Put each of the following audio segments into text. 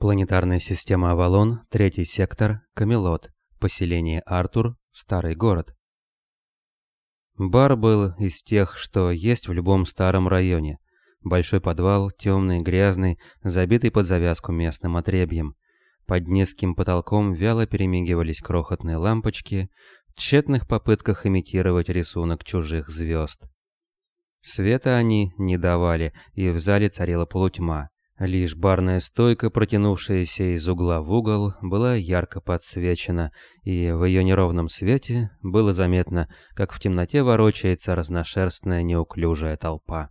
Планетарная система Авалон, третий сектор, Камелот, поселение Артур, старый город. Бар был из тех, что есть в любом старом районе. Большой подвал, темный, грязный, забитый под завязку местным отребьем. Под низким потолком вяло перемигивались крохотные лампочки, в тщетных попытках имитировать рисунок чужих звезд. Света они не давали, и в зале царила полутьма. Лишь барная стойка, протянувшаяся из угла в угол, была ярко подсвечена, и в ее неровном свете было заметно, как в темноте ворочается разношерстная неуклюжая толпа.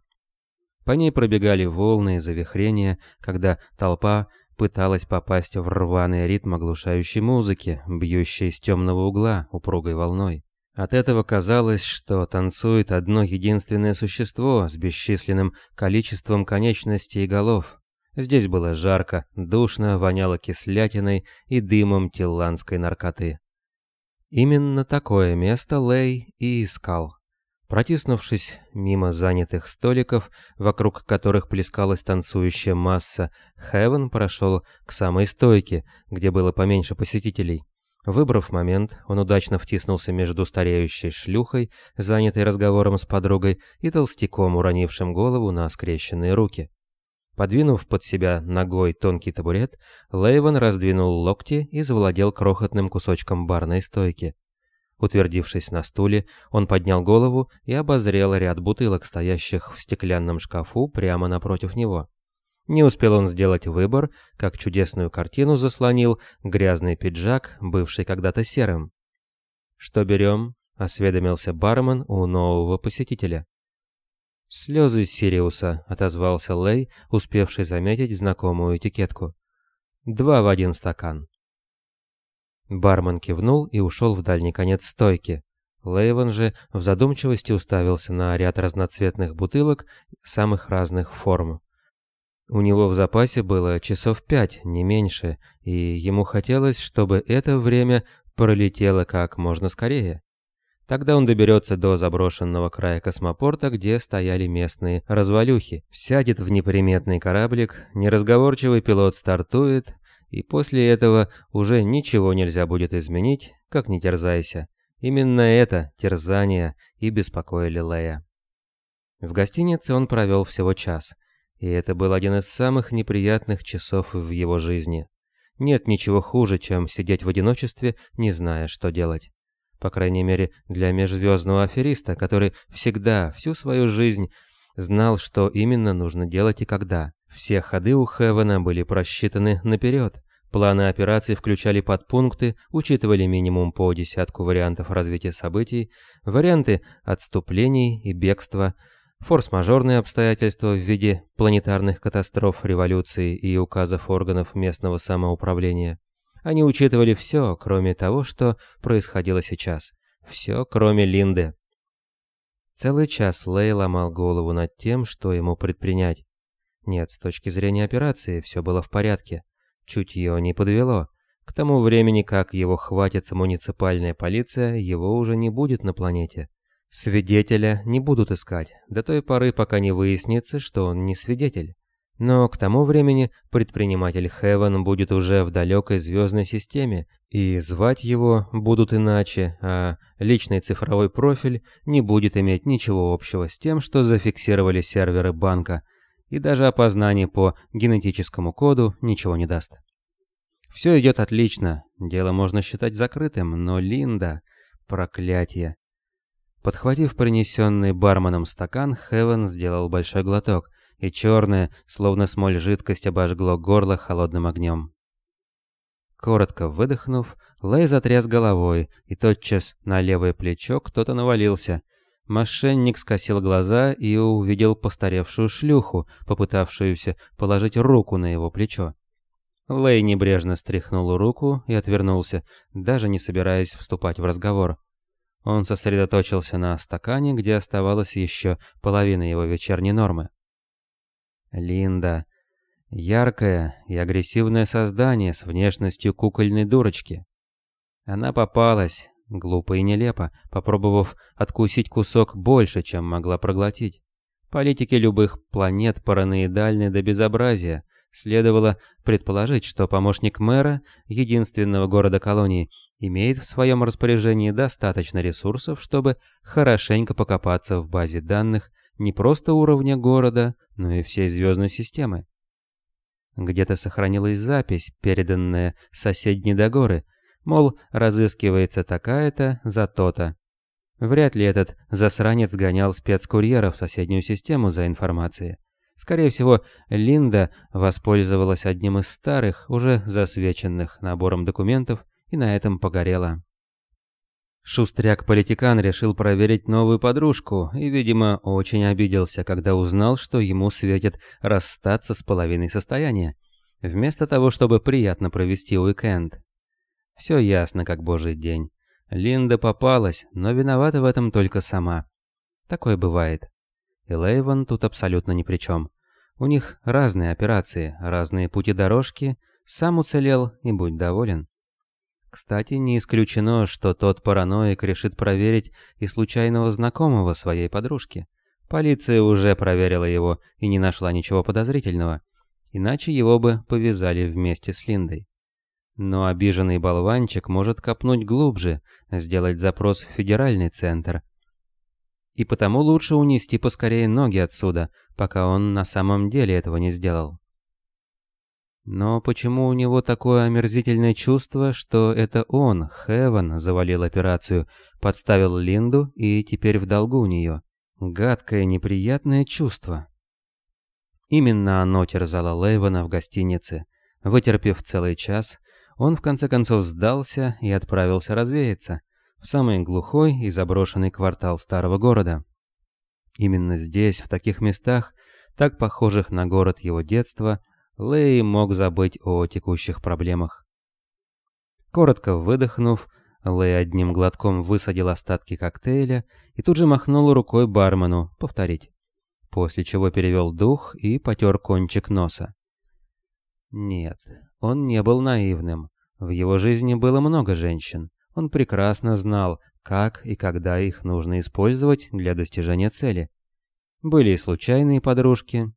По ней пробегали волны и завихрения, когда толпа пыталась попасть в рваный ритм оглушающей музыки, бьющей из темного угла упругой волной. От этого казалось, что танцует одно единственное существо с бесчисленным количеством конечностей и голов, Здесь было жарко, душно, воняло кислятиной и дымом тилландской наркоты. Именно такое место Лей и искал. Протиснувшись мимо занятых столиков, вокруг которых плескалась танцующая масса, Хевен прошел к самой стойке, где было поменьше посетителей. Выбрав момент, он удачно втиснулся между стареющей шлюхой, занятой разговором с подругой, и толстяком, уронившим голову на скрещенные руки. Подвинув под себя ногой тонкий табурет, Лейвен раздвинул локти и завладел крохотным кусочком барной стойки. Утвердившись на стуле, он поднял голову и обозрел ряд бутылок, стоящих в стеклянном шкафу прямо напротив него. Не успел он сделать выбор, как чудесную картину заслонил грязный пиджак, бывший когда-то серым. «Что берем?» — осведомился бармен у нового посетителя. «Слезы Сириуса», — отозвался Лей, успевший заметить знакомую этикетку. «Два в один стакан». Бармен кивнул и ушел в дальний конец стойки. Лейвен же в задумчивости уставился на ряд разноцветных бутылок самых разных форм. У него в запасе было часов пять, не меньше, и ему хотелось, чтобы это время пролетело как можно скорее. Тогда он доберется до заброшенного края космопорта, где стояли местные развалюхи, сядет в неприметный кораблик, неразговорчивый пилот стартует, и после этого уже ничего нельзя будет изменить, как не терзайся. Именно это, терзание, и беспокоили Лея. В гостинице он провел всего час, и это был один из самых неприятных часов в его жизни. Нет ничего хуже, чем сидеть в одиночестве, не зная, что делать. По крайней мере, для межзвездного афериста, который всегда, всю свою жизнь, знал, что именно нужно делать и когда. Все ходы у Хевена были просчитаны наперед. Планы операций включали подпункты, учитывали минимум по десятку вариантов развития событий, варианты отступлений и бегства, форс-мажорные обстоятельства в виде планетарных катастроф, революций и указов органов местного самоуправления. Они учитывали все, кроме того, что происходило сейчас. Все, кроме Линды. Целый час Лей ломал голову над тем, что ему предпринять. Нет, с точки зрения операции все было в порядке. Чутье не подвело. К тому времени, как его хватится муниципальная полиция, его уже не будет на планете. Свидетеля не будут искать, до той поры, пока не выяснится, что он не свидетель. Но к тому времени предприниматель Хевен будет уже в далекой звездной системе, и звать его будут иначе, а личный цифровой профиль не будет иметь ничего общего с тем, что зафиксировали серверы банка, и даже опознание по генетическому коду ничего не даст. Все идет отлично, дело можно считать закрытым, но Линда... Проклятие. Подхватив принесенный барменом стакан, Хевен сделал большой глоток – и черная, словно смоль жидкость обожгло горло холодным огнем. Коротко выдохнув, Лэй затряс головой, и тотчас на левое плечо кто-то навалился. Мошенник скосил глаза и увидел постаревшую шлюху, попытавшуюся положить руку на его плечо. Лэй небрежно стряхнул руку и отвернулся, даже не собираясь вступать в разговор. Он сосредоточился на стакане, где оставалась еще половина его вечерней нормы. Линда. Яркое и агрессивное создание с внешностью кукольной дурочки. Она попалась, глупо и нелепо, попробовав откусить кусок больше, чем могла проглотить. Политики любых планет параноидальны до безобразия, Следовало предположить, что помощник мэра единственного города-колонии имеет в своем распоряжении достаточно ресурсов, чтобы хорошенько покопаться в базе данных не просто уровня города, но и всей звездной системы. Где-то сохранилась запись, переданная соседней до мол, разыскивается такая-то за то-то. Вряд ли этот засранец гонял спецкурьера в соседнюю систему за информацией. Скорее всего, Линда воспользовалась одним из старых, уже засвеченных набором документов и на этом погорела. Шустряк-политикан решил проверить новую подружку и, видимо, очень обиделся, когда узнал, что ему светит расстаться с половиной состояния, вместо того, чтобы приятно провести уикенд. Все ясно, как божий день. Линда попалась, но виновата в этом только сама. Такое бывает. И Лейвен тут абсолютно ни при чем. У них разные операции, разные пути дорожки, сам уцелел и будь доволен. Кстати, не исключено, что тот параноик решит проверить и случайного знакомого своей подружки. Полиция уже проверила его и не нашла ничего подозрительного, иначе его бы повязали вместе с Линдой. Но обиженный болванчик может копнуть глубже, сделать запрос в федеральный центр. И потому лучше унести поскорее ноги отсюда, пока он на самом деле этого не сделал. Но почему у него такое омерзительное чувство, что это он, Хевен, завалил операцию, подставил Линду и теперь в долгу у нее? Гадкое, неприятное чувство. Именно оно терзало Лейвена в гостинице. Вытерпев целый час, он в конце концов сдался и отправился развеяться в самый глухой и заброшенный квартал старого города. Именно здесь, в таких местах, так похожих на город его детства, Лэй мог забыть о текущих проблемах. Коротко выдохнув, Лэй одним глотком высадил остатки коктейля и тут же махнул рукой бармену повторить, после чего перевел дух и потер кончик носа. Нет, он не был наивным. В его жизни было много женщин. Он прекрасно знал, как и когда их нужно использовать для достижения цели. Были и случайные подружки,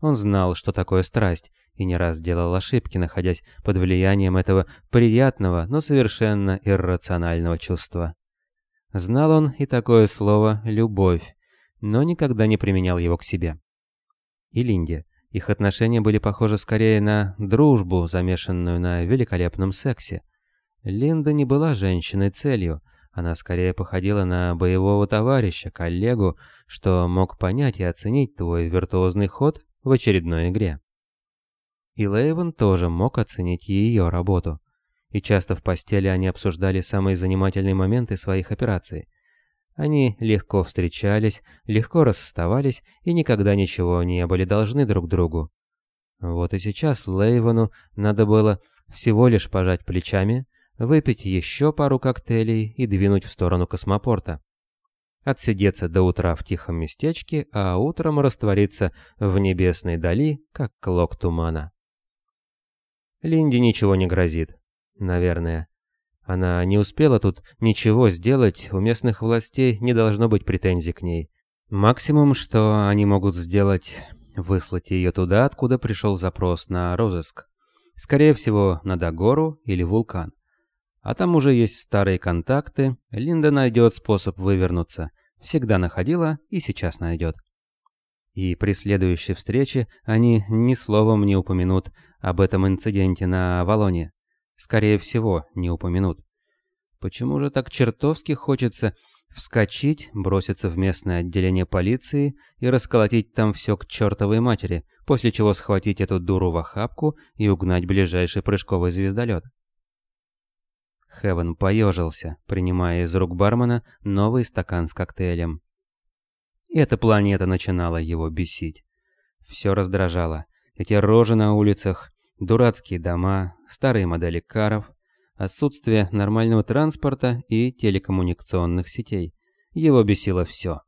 он знал, что такое страсть, и не раз делал ошибки, находясь под влиянием этого приятного, но совершенно иррационального чувства. Знал он и такое слово «любовь», но никогда не применял его к себе. И Линде. Их отношения были похожи скорее на дружбу, замешанную на великолепном сексе. Линда не была женщиной целью, она скорее походила на боевого товарища, коллегу, что мог понять и оценить твой виртуозный ход в очередной игре. И Лейвен тоже мог оценить ее работу. И часто в постели они обсуждали самые занимательные моменты своих операций. Они легко встречались, легко расставались и никогда ничего не были должны друг другу. Вот и сейчас Лейвену надо было всего лишь пожать плечами, выпить еще пару коктейлей и двинуть в сторону космопорта отсидеться до утра в тихом местечке, а утром раствориться в небесной дали, как клок тумана. Линде ничего не грозит. Наверное. Она не успела тут ничего сделать, у местных властей не должно быть претензий к ней. Максимум, что они могут сделать, выслать ее туда, откуда пришел запрос на розыск. Скорее всего, на Дагору или вулкан. А там уже есть старые контакты, Линда найдет способ вывернуться. Всегда находила и сейчас найдет. И при следующей встрече они ни словом не упомянут об этом инциденте на Авалоне. Скорее всего, не упомянут. Почему же так чертовски хочется вскочить, броситься в местное отделение полиции и расколотить там все к чертовой матери, после чего схватить эту дуру в охапку и угнать ближайший прыжковый звездолет? Хевен поежился, принимая из рук бармена новый стакан с коктейлем. Эта планета начинала его бесить. Все раздражало. Эти рожи на улицах, дурацкие дома, старые модели каров, отсутствие нормального транспорта и телекоммуникационных сетей. Его бесило все.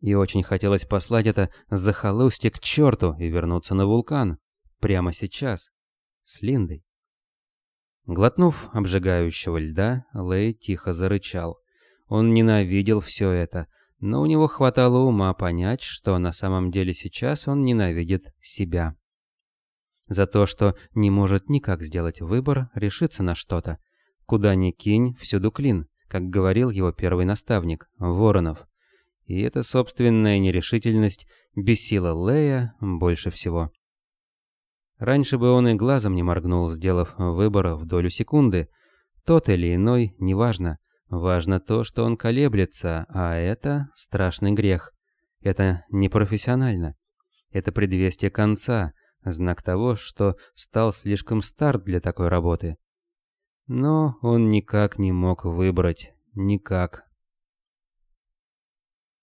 И очень хотелось послать это захолустье к черту и вернуться на вулкан. Прямо сейчас. С Линдой. Глотнув обжигающего льда, Лэй тихо зарычал. Он ненавидел все это, но у него хватало ума понять, что на самом деле сейчас он ненавидит себя. За то, что не может никак сделать выбор, решиться на что-то. Куда ни кинь, всюду клин, как говорил его первый наставник, Воронов. И эта собственная нерешительность бесила Лея больше всего. Раньше бы он и глазом не моргнул, сделав выбор в долю секунды. Тот или иной, неважно. Важно то, что он колеблется, а это страшный грех. Это непрофессионально. Это предвестие конца, знак того, что стал слишком стар для такой работы. Но он никак не мог выбрать. Никак.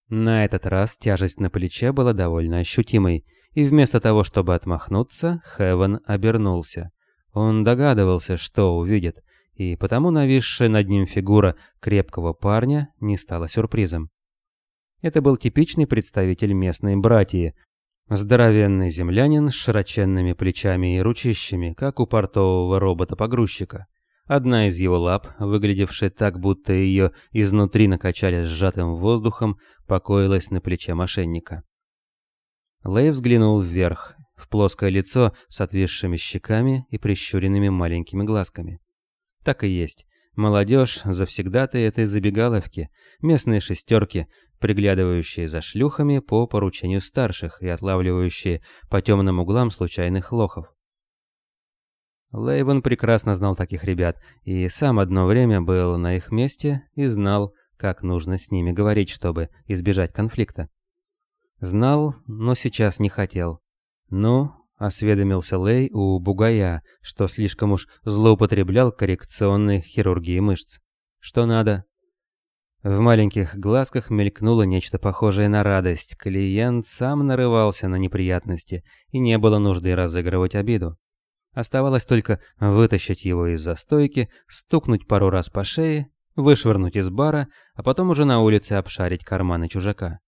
На этот раз тяжесть на плече была довольно ощутимой, и вместо того, чтобы отмахнуться, Хевен обернулся. Он догадывался, что увидит, и потому нависшая над ним фигура крепкого парня не стала сюрпризом. Это был типичный представитель местной братьи, здоровенный землянин с широченными плечами и ручищами, как у портового робота-погрузчика. Одна из его лап, выглядевшая так, будто ее изнутри накачали сжатым воздухом, покоилась на плече мошенника. Лэй взглянул вверх, в плоское лицо с отвисшими щеками и прищуренными маленькими глазками. Так и есть. Молодежь завсегдаты этой забегаловки, местные шестерки, приглядывающие за шлюхами по поручению старших и отлавливающие по темным углам случайных лохов. Лейвен прекрасно знал таких ребят, и сам одно время был на их месте и знал, как нужно с ними говорить, чтобы избежать конфликта. Знал, но сейчас не хотел. «Ну?» – осведомился Лей у Бугая, что слишком уж злоупотреблял коррекционной хирургией мышц. «Что надо?» В маленьких глазках мелькнуло нечто похожее на радость. Клиент сам нарывался на неприятности, и не было нужды разыгрывать обиду. Оставалось только вытащить его из застойки, стукнуть пару раз по шее, вышвырнуть из бара, а потом уже на улице обшарить карманы чужака.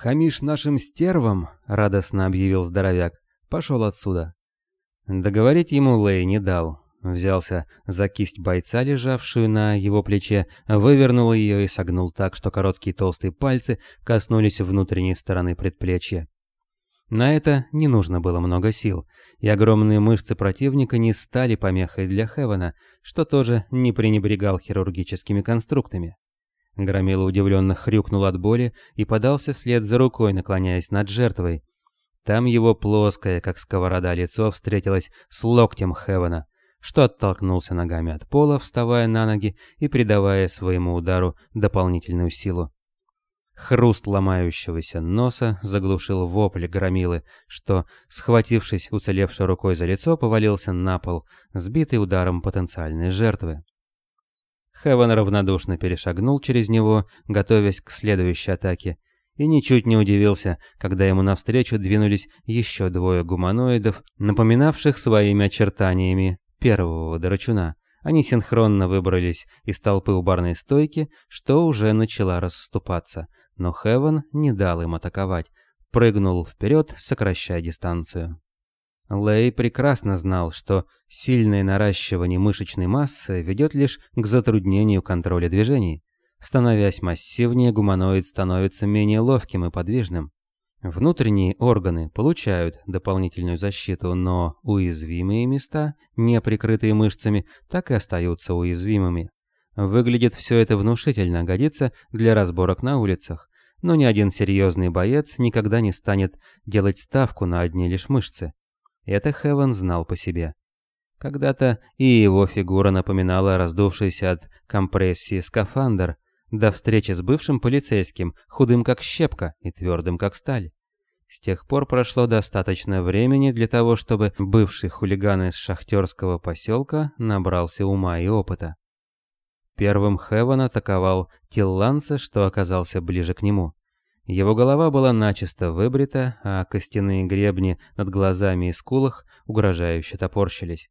«Хамишь нашим стервам?» — радостно объявил здоровяк. «Пошел отсюда». Договорить ему Лэй не дал. Взялся за кисть бойца, лежавшую на его плече, вывернул ее и согнул так, что короткие толстые пальцы коснулись внутренней стороны предплечья. На это не нужно было много сил, и огромные мышцы противника не стали помехой для Хевена, что тоже не пренебрегал хирургическими конструктами. Громила удивленно хрюкнул от боли и подался вслед за рукой, наклоняясь над жертвой. Там его плоское, как сковорода, лицо встретилось с локтем Хевена, что оттолкнулся ногами от пола, вставая на ноги и придавая своему удару дополнительную силу. Хруст ломающегося носа заглушил вопль громилы, что, схватившись уцелевшей рукой за лицо, повалился на пол, сбитый ударом потенциальной жертвы. Хевен равнодушно перешагнул через него, готовясь к следующей атаке, и ничуть не удивился, когда ему навстречу двинулись еще двое гуманоидов, напоминавших своими очертаниями первого драчуна. Они синхронно выбрались из толпы у барной стойки, что уже начала расступаться, но Хевен не дал им атаковать, прыгнул вперед, сокращая дистанцию. Лэй прекрасно знал, что сильное наращивание мышечной массы ведет лишь к затруднению контроля движений. Становясь массивнее, гуманоид становится менее ловким и подвижным. Внутренние органы получают дополнительную защиту, но уязвимые места, не прикрытые мышцами, так и остаются уязвимыми. Выглядит все это внушительно, годится для разборок на улицах. Но ни один серьезный боец никогда не станет делать ставку на одни лишь мышцы. Это Хевен знал по себе. Когда-то и его фигура напоминала раздувшийся от компрессии скафандр, до встречи с бывшим полицейским, худым как щепка и твердым как сталь. С тех пор прошло достаточно времени для того, чтобы бывший хулиган из шахтерского поселка набрался ума и опыта. Первым Хевен атаковал Тилланца, что оказался ближе к нему. Его голова была начисто выбрита, а костяные гребни над глазами и скулах угрожающе топорщились.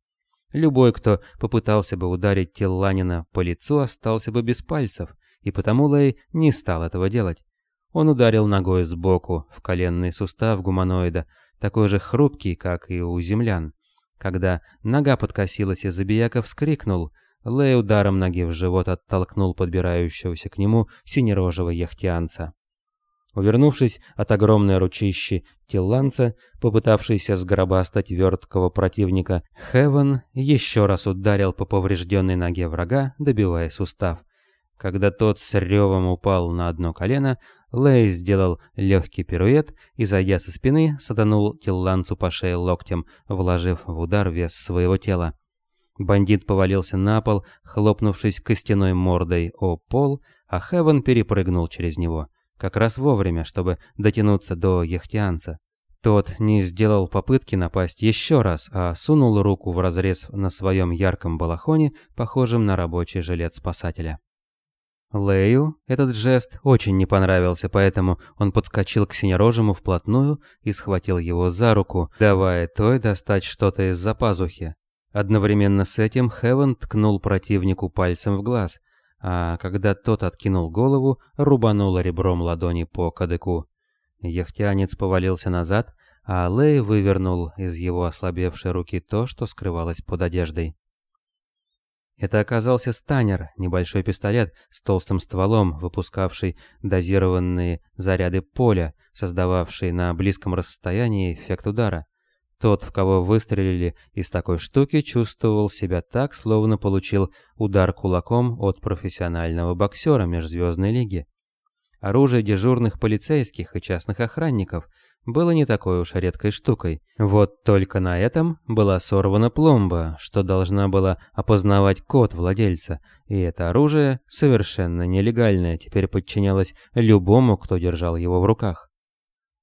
Любой, кто попытался бы ударить Тилланина по лицу, остался бы без пальцев, и потому Лэй не стал этого делать. Он ударил ногой сбоку в коленный сустав гуманоида, такой же хрупкий, как и у землян. Когда нога подкосилась и Забияка вскрикнул, Лэй ударом ноги в живот оттолкнул подбирающегося к нему синерожего яхтианца. Увернувшись от огромной ручищи Тилланца, попытавшейся сгробастать верткого противника, Хевен еще раз ударил по поврежденной ноге врага, добивая сустав. Когда тот с ревом упал на одно колено, Лэй сделал легкий пируэт и, зайдя со спины, саданул Тилланцу по шее локтем, вложив в удар вес своего тела. Бандит повалился на пол, хлопнувшись костяной мордой о пол, а Хевен перепрыгнул через него как раз вовремя, чтобы дотянуться до яхтианца. Тот не сделал попытки напасть еще раз, а сунул руку в разрез на своем ярком балахоне, похожем на рабочий жилет спасателя. Лею этот жест очень не понравился, поэтому он подскочил к синерожему вплотную и схватил его за руку, давая той достать что-то из-за пазухи. Одновременно с этим Хевен ткнул противнику пальцем в глаз, а когда тот откинул голову, рубануло ребром ладони по кадыку. Яхтянец повалился назад, а Лэй вывернул из его ослабевшей руки то, что скрывалось под одеждой. Это оказался станер, небольшой пистолет с толстым стволом, выпускавший дозированные заряды поля, создававший на близком расстоянии эффект удара. Тот, в кого выстрелили из такой штуки, чувствовал себя так, словно получил удар кулаком от профессионального боксера Межзвездной Лиги. Оружие дежурных полицейских и частных охранников было не такой уж редкой штукой. Вот только на этом была сорвана пломба, что должна была опознавать код владельца, и это оружие, совершенно нелегальное, теперь подчинялось любому, кто держал его в руках.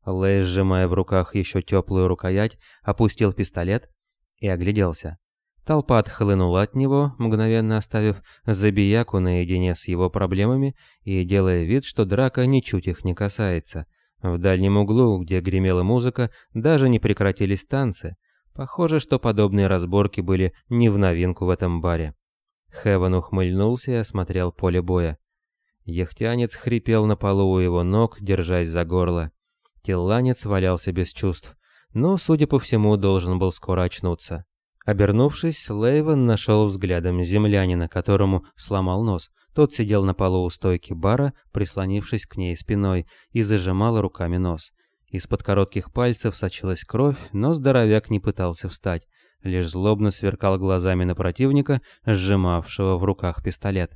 Лэй, сжимая в руках еще теплую рукоять, опустил пистолет и огляделся. Толпа отхлынула от него, мгновенно оставив Забияку наедине с его проблемами и делая вид, что драка ничуть их не касается. В дальнем углу, где гремела музыка, даже не прекратились танцы. Похоже, что подобные разборки были не в новинку в этом баре. Хеван ухмыльнулся и осмотрел поле боя. Ехтянец хрипел на полу у его ног, держась за горло. Телланец валялся без чувств, но, судя по всему, должен был скоро очнуться. Обернувшись, Лейвен нашел взглядом землянина, которому сломал нос. Тот сидел на полу у стойки бара, прислонившись к ней спиной, и зажимал руками нос. Из-под коротких пальцев сочилась кровь, но здоровяк не пытался встать, лишь злобно сверкал глазами на противника, сжимавшего в руках пистолет.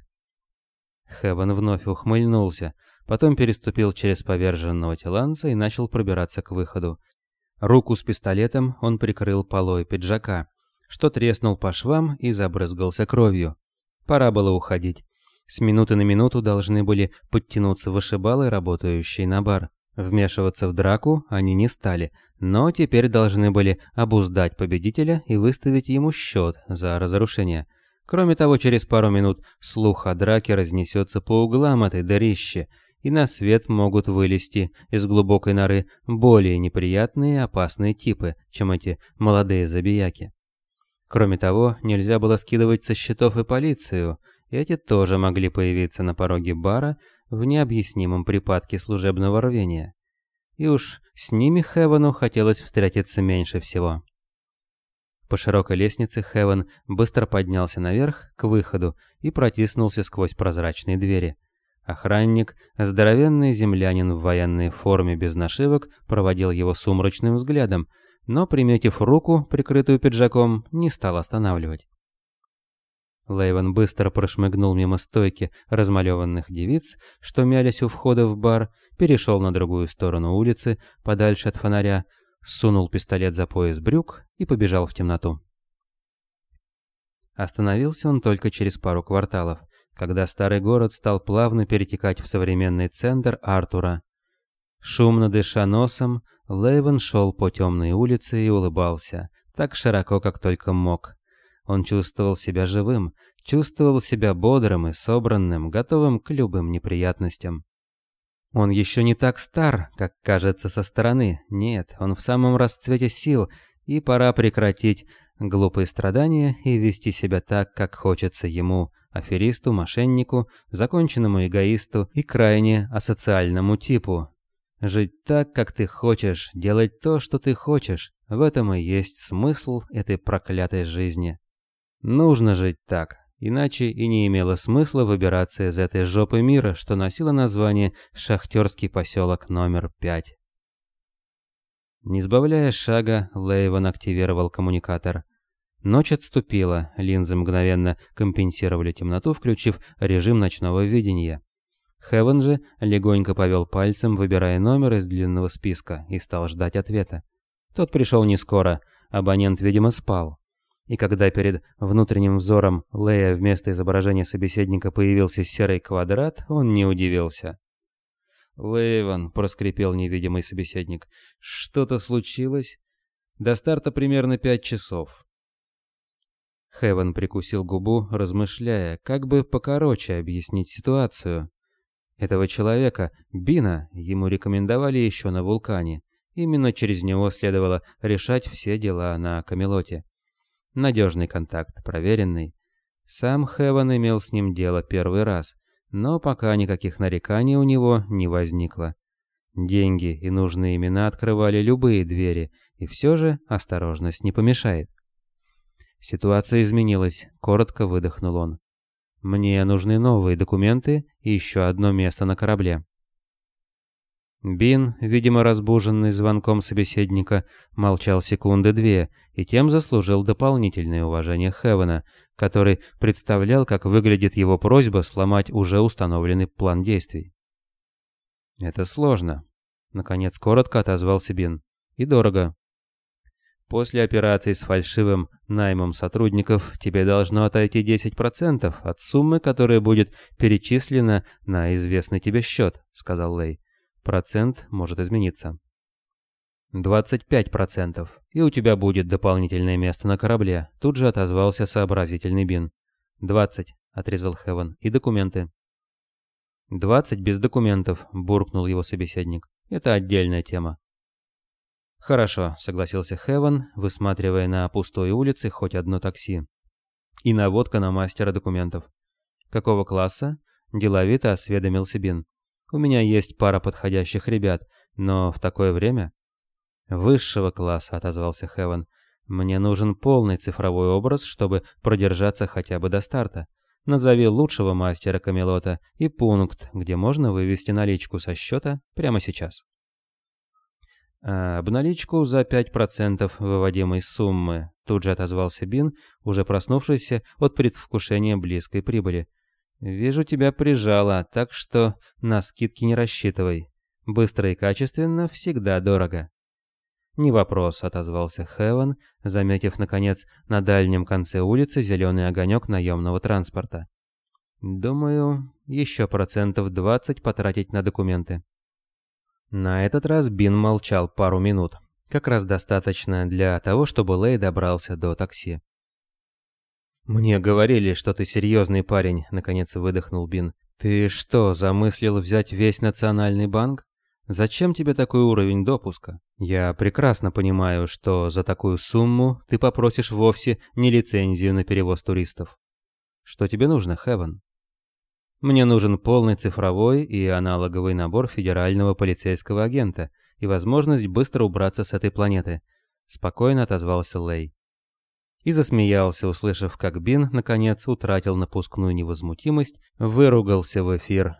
Хевен вновь ухмыльнулся, потом переступил через поверженного теланца и начал пробираться к выходу. Руку с пистолетом он прикрыл полой пиджака, что треснул по швам и забрызгался кровью. Пора было уходить. С минуты на минуту должны были подтянуться вышибалы, работающие на бар. Вмешиваться в драку они не стали, но теперь должны были обуздать победителя и выставить ему счет за разрушение – Кроме того, через пару минут слух о драке разнесется по углам этой дырищи, и на свет могут вылезти из глубокой норы более неприятные и опасные типы, чем эти молодые забияки. Кроме того, нельзя было скидывать со счетов и полицию, эти тоже могли появиться на пороге бара в необъяснимом припадке служебного рвения. И уж с ними Хевану хотелось встретиться меньше всего. По широкой лестнице Хевен быстро поднялся наверх, к выходу, и протиснулся сквозь прозрачные двери. Охранник, здоровенный землянин в военной форме без нашивок, проводил его сумрачным взглядом, но, приметив руку, прикрытую пиджаком, не стал останавливать. Лейвен быстро прошмыгнул мимо стойки размалеванных девиц, что мялись у входа в бар, перешел на другую сторону улицы, подальше от фонаря, сунул пистолет за пояс брюк и побежал в темноту. Остановился он только через пару кварталов, когда старый город стал плавно перетекать в современный центр Артура. Шумно дыша носом, Лейвен шел по темной улице и улыбался, так широко, как только мог. Он чувствовал себя живым, чувствовал себя бодрым и собранным, готовым к любым неприятностям. Он еще не так стар, как кажется со стороны. Нет, он в самом расцвете сил, и пора прекратить глупые страдания и вести себя так, как хочется ему, аферисту, мошеннику, законченному эгоисту и крайне асоциальному типу. Жить так, как ты хочешь, делать то, что ты хочешь. В этом и есть смысл этой проклятой жизни. Нужно жить так, Иначе и не имело смысла выбираться из этой жопы мира, что носило название «Шахтерский поселок номер 5». Не сбавляя шага, Лейвен активировал коммуникатор. Ночь отступила, линзы мгновенно компенсировали темноту, включив режим ночного видения. Хевен же легонько повел пальцем, выбирая номер из длинного списка, и стал ждать ответа. Тот пришел не скоро, абонент, видимо, спал. И когда перед внутренним взором Лея вместо изображения собеседника появился серый квадрат, он не удивился. «Лейван», — проскрипел невидимый собеседник, — «что-то случилось?» «До старта примерно пять часов». Хевен прикусил губу, размышляя, как бы покороче объяснить ситуацию. Этого человека, Бина, ему рекомендовали еще на вулкане. Именно через него следовало решать все дела на Камелоте. Надежный контакт, проверенный. Сам Хеван имел с ним дело первый раз, но пока никаких нареканий у него не возникло. Деньги и нужные имена открывали любые двери, и все же осторожность не помешает. Ситуация изменилась, коротко выдохнул он. Мне нужны новые документы и еще одно место на корабле. Бин, видимо разбуженный звонком собеседника, молчал секунды две и тем заслужил дополнительное уважение Хевена, который представлял, как выглядит его просьба сломать уже установленный план действий. «Это сложно», — наконец коротко отозвался Бин. «И дорого. После операции с фальшивым наймом сотрудников тебе должно отойти 10% от суммы, которая будет перечислена на известный тебе счет», — сказал Лэй. Процент может измениться. 25%. И у тебя будет дополнительное место на корабле. Тут же отозвался сообразительный Бин. 20, отрезал Хевен. И документы. 20 без документов, буркнул его собеседник. Это отдельная тема. Хорошо, согласился Хевен, высматривая на пустой улице хоть одно такси. И наводка на мастера документов. Какого класса? Деловито осведомился Бин. У меня есть пара подходящих ребят, но в такое время...» «Высшего класса», — отозвался Хевен. «Мне нужен полный цифровой образ, чтобы продержаться хотя бы до старта. Назови лучшего мастера Камелота и пункт, где можно вывести наличку со счета прямо сейчас». А «Обналичку за 5% выводимой суммы», — тут же отозвался Бин, уже проснувшийся от предвкушения близкой прибыли. «Вижу, тебя прижало, так что на скидки не рассчитывай. Быстро и качественно всегда дорого». «Не вопрос», — отозвался Хевен, заметив, наконец, на дальнем конце улицы зеленый огонек наемного транспорта. «Думаю, еще процентов 20 потратить на документы». На этот раз Бин молчал пару минут. Как раз достаточно для того, чтобы Лэй добрался до такси. «Мне говорили, что ты серьезный парень», — наконец выдохнул Бин. «Ты что, замыслил взять весь национальный банк? Зачем тебе такой уровень допуска? Я прекрасно понимаю, что за такую сумму ты попросишь вовсе не лицензию на перевоз туристов. Что тебе нужно, Хевен?» «Мне нужен полный цифровой и аналоговый набор федерального полицейского агента и возможность быстро убраться с этой планеты», — спокойно отозвался Лей и засмеялся, услышав, как Бин, наконец, утратил напускную невозмутимость, выругался в эфир,